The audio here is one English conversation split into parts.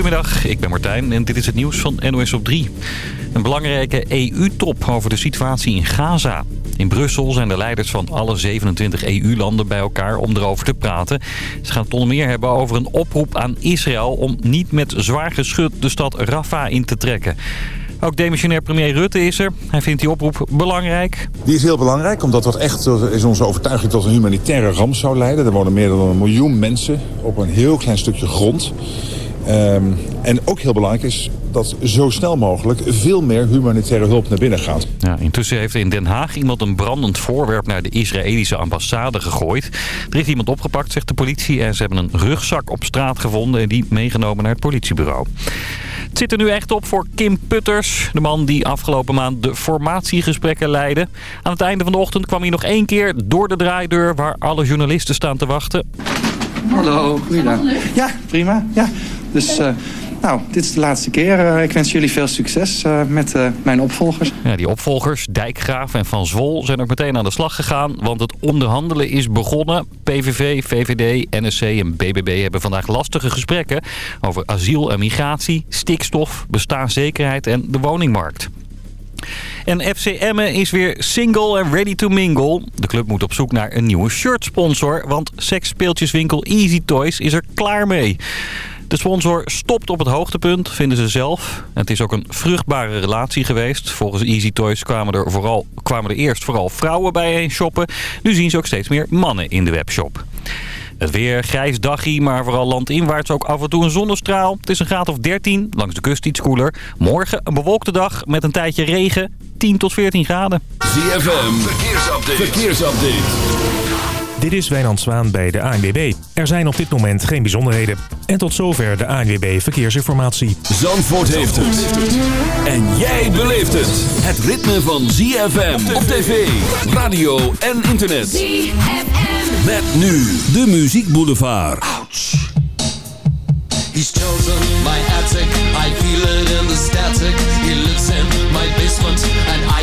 Goedemiddag, ik ben Martijn en dit is het nieuws van NOS op 3. Een belangrijke EU-top over de situatie in Gaza. In Brussel zijn de leiders van alle 27 EU-landen bij elkaar om erover te praten. Ze gaan het onder meer hebben over een oproep aan Israël om niet met zwaar geschut de stad Rafah in te trekken. Ook demissionair premier Rutte is er. Hij vindt die oproep belangrijk. Die is heel belangrijk, omdat dat echt is onze overtuiging tot een humanitaire ramp zou leiden. Er wonen meer dan een miljoen mensen op een heel klein stukje grond. Um, en ook heel belangrijk is dat zo snel mogelijk veel meer humanitaire hulp naar binnen gaat. Ja, intussen heeft in Den Haag iemand een brandend voorwerp naar de Israëlische ambassade gegooid. Er is iemand opgepakt, zegt de politie. En ze hebben een rugzak op straat gevonden en die meegenomen naar het politiebureau. Het zit er nu echt op voor Kim Putters. De man die afgelopen maand de formatiegesprekken leidde. Aan het einde van de ochtend kwam hij nog één keer door de draaideur waar alle journalisten staan te wachten. Hallo, goeiedag. Ja, prima. Ja. Dus uh, nou, dit is de laatste keer. Uh, ik wens jullie veel succes uh, met mijn opvolgers. Ja, die opvolgers, Dijkgraaf en Van Zwol, zijn ook meteen aan de slag gegaan. Want het onderhandelen is begonnen. PVV, VVD, NSC en BBB hebben vandaag lastige gesprekken... over asiel en migratie, stikstof, bestaanszekerheid en de woningmarkt. En FC Emmen is weer single en ready to mingle. De club moet op zoek naar een nieuwe shirtsponsor, want seksspeeltjeswinkel Easy Toys is er klaar mee. De sponsor stopt op het hoogtepunt, vinden ze zelf. Het is ook een vruchtbare relatie geweest. Volgens Easy Toys kwamen er, vooral, kwamen er eerst vooral vrouwen bijeen shoppen. Nu zien ze ook steeds meer mannen in de webshop. Het weer, grijs dagje, maar vooral landinwaarts ook af en toe een zonnestraal. Het is een graad of 13, langs de kust iets koeler. Morgen een bewolkte dag met een tijdje regen, 10 tot 14 graden. ZFM, verkeersupdate. verkeersupdate. Dit is Wijnand Zwaan bij de ANWB. Er zijn op dit moment geen bijzonderheden. En tot zover de ANWB Verkeersinformatie. Zandvoort heeft het. En jij beleeft het. Het ritme van ZFM op tv, radio en internet. ZFM. Met nu de Muziek Boulevard. Ouch. He's chosen my attic. I feel it in the static. He lives in my basement. And I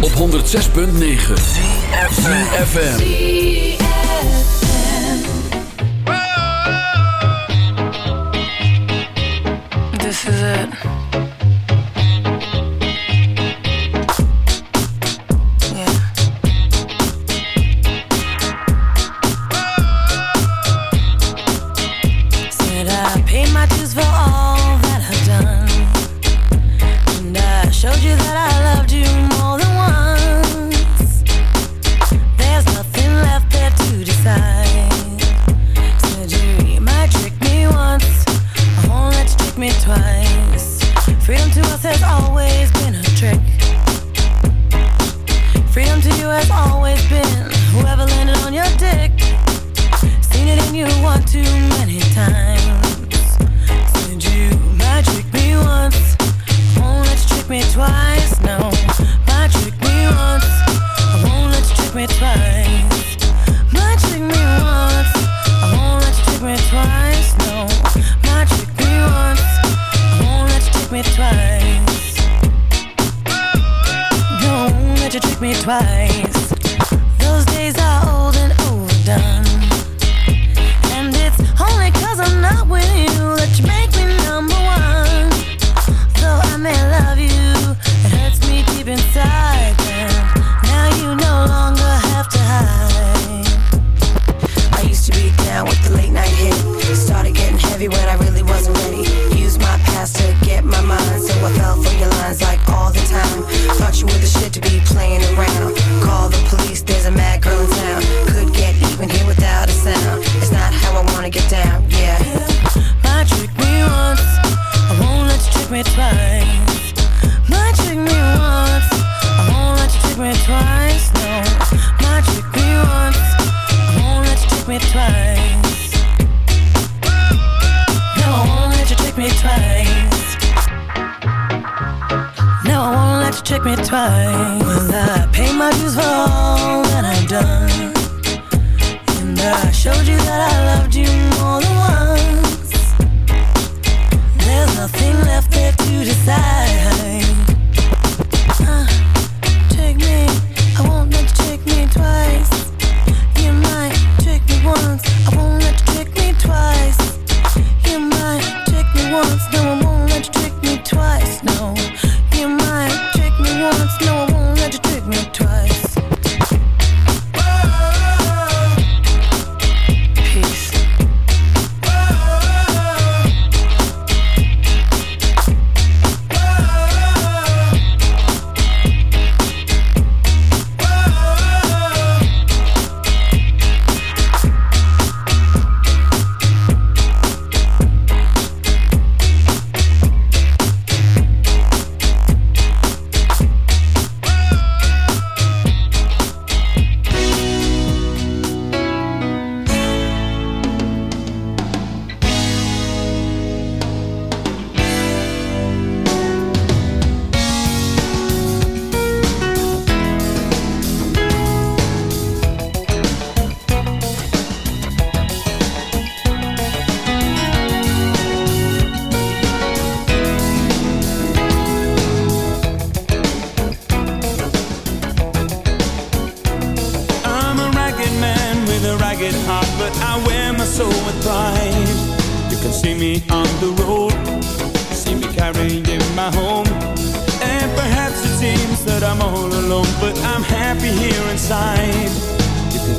Op 106.9 FM. trick me twice. I paid my dues for all that I've done. And I showed you that I loved you more than once. There's nothing left there to decide.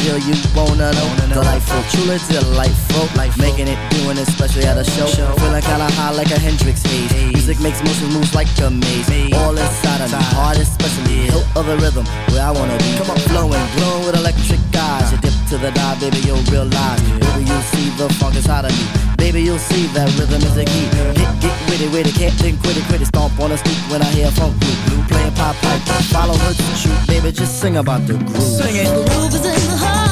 deal you wanna know. Delightful, truly delightful. Life Making it, doing it, especially at a show. Feeling kinda high like a Hendrix haze. Music makes motion moves like a maze. All inside of me, heart especially. Hilt of the rhythm, where I wanna be. Come on, flowing, glowing with electric eyes. You dip to the dive, baby, you'll realize. Baby, you'll see the funk inside of me Baby, you'll see that rhythm is the key. Get, get witty, witty, can't think quitty, quitty. Stomp on a scoop when I hear funk blue. Playing pop pipe. Follow her to shoot, baby, just sing about the groove. Sing it. The groove is in the heart.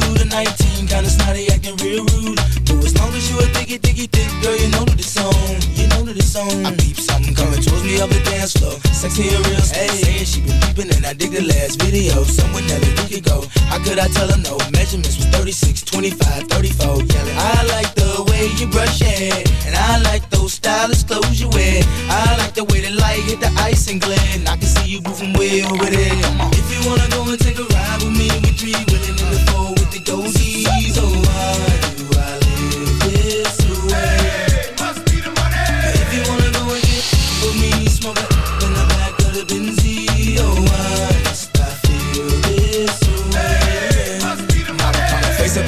to the 19, kinda snotty, acting real rude. But as long as you a diggy, diggy, dick, girl, you know that it's on, you know that it's on. I peep something coming towards me up the dance floor, sexy and real slow. Hey, she been peeping and I dig the last video, someone that a could go. How could I tell her no? Measurements was 36, 25, 34, yelling. I like the way you brush your hair, and I like those stylish clothes you wear. I like the way the light hit the ice and glare, and I can see you moving way over there. If you wanna go and take a ride with me, we three willing in the so.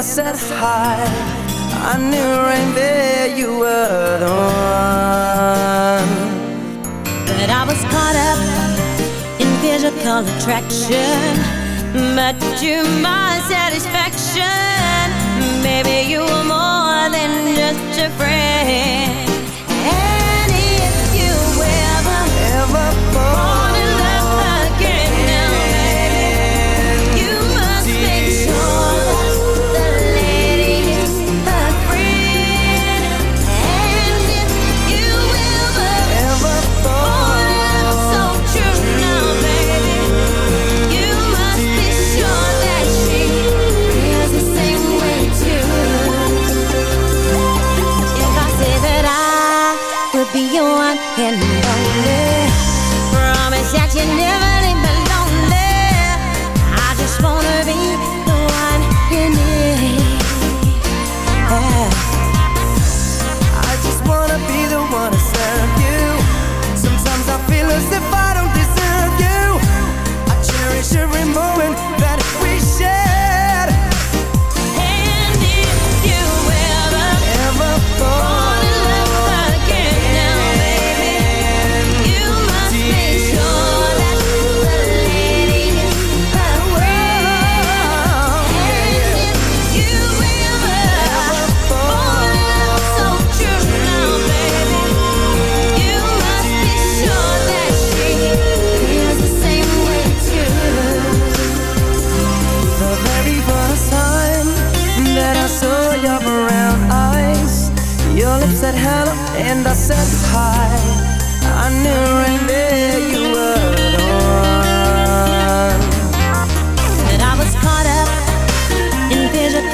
I said hi, I knew right there you were the one. But I was caught up in physical attraction, but you my satisfaction. Baby, you were more than just a friend.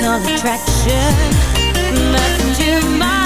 all attraction. Messenger my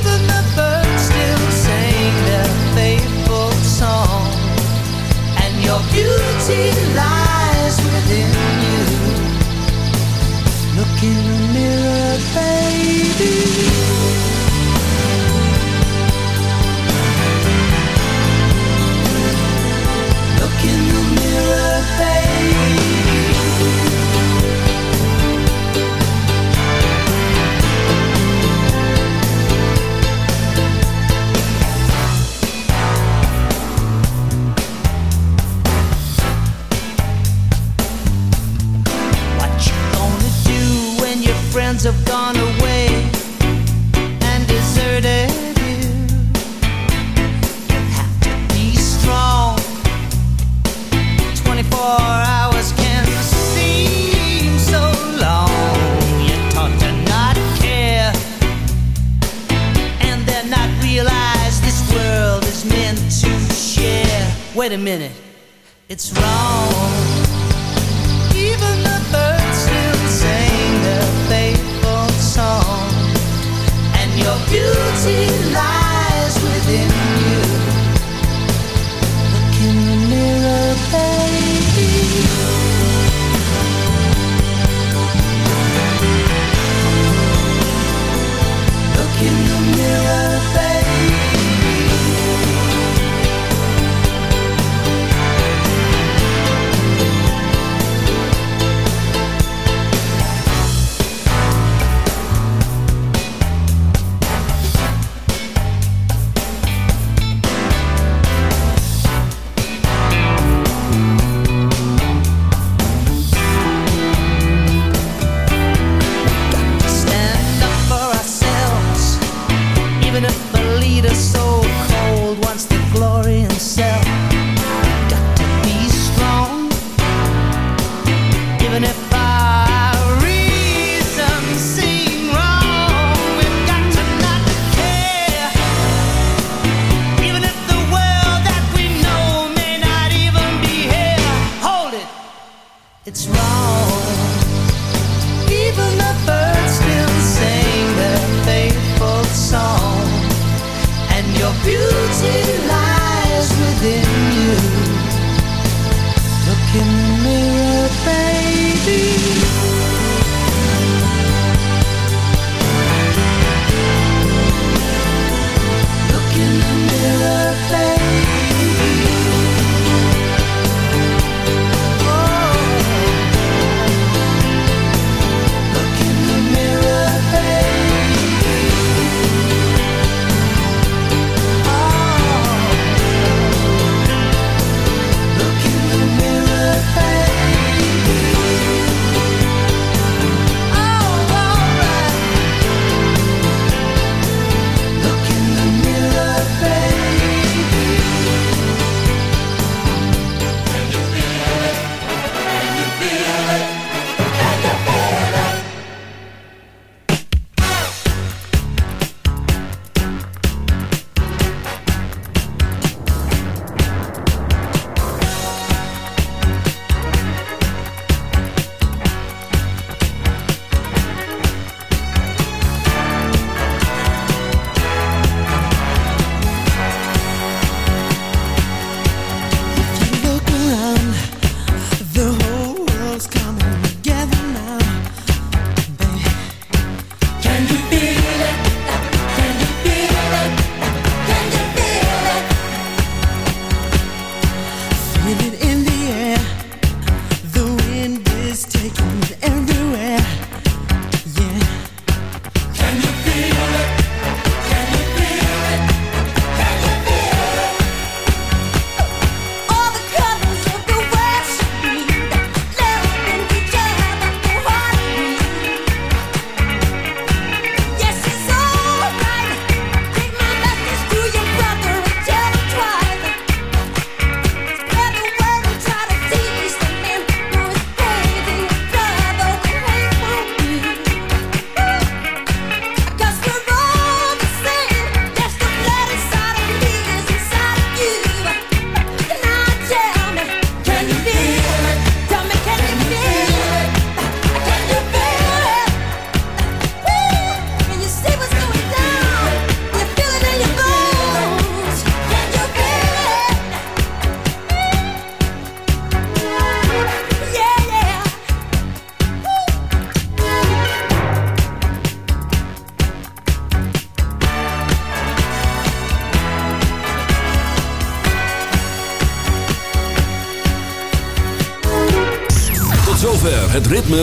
Even the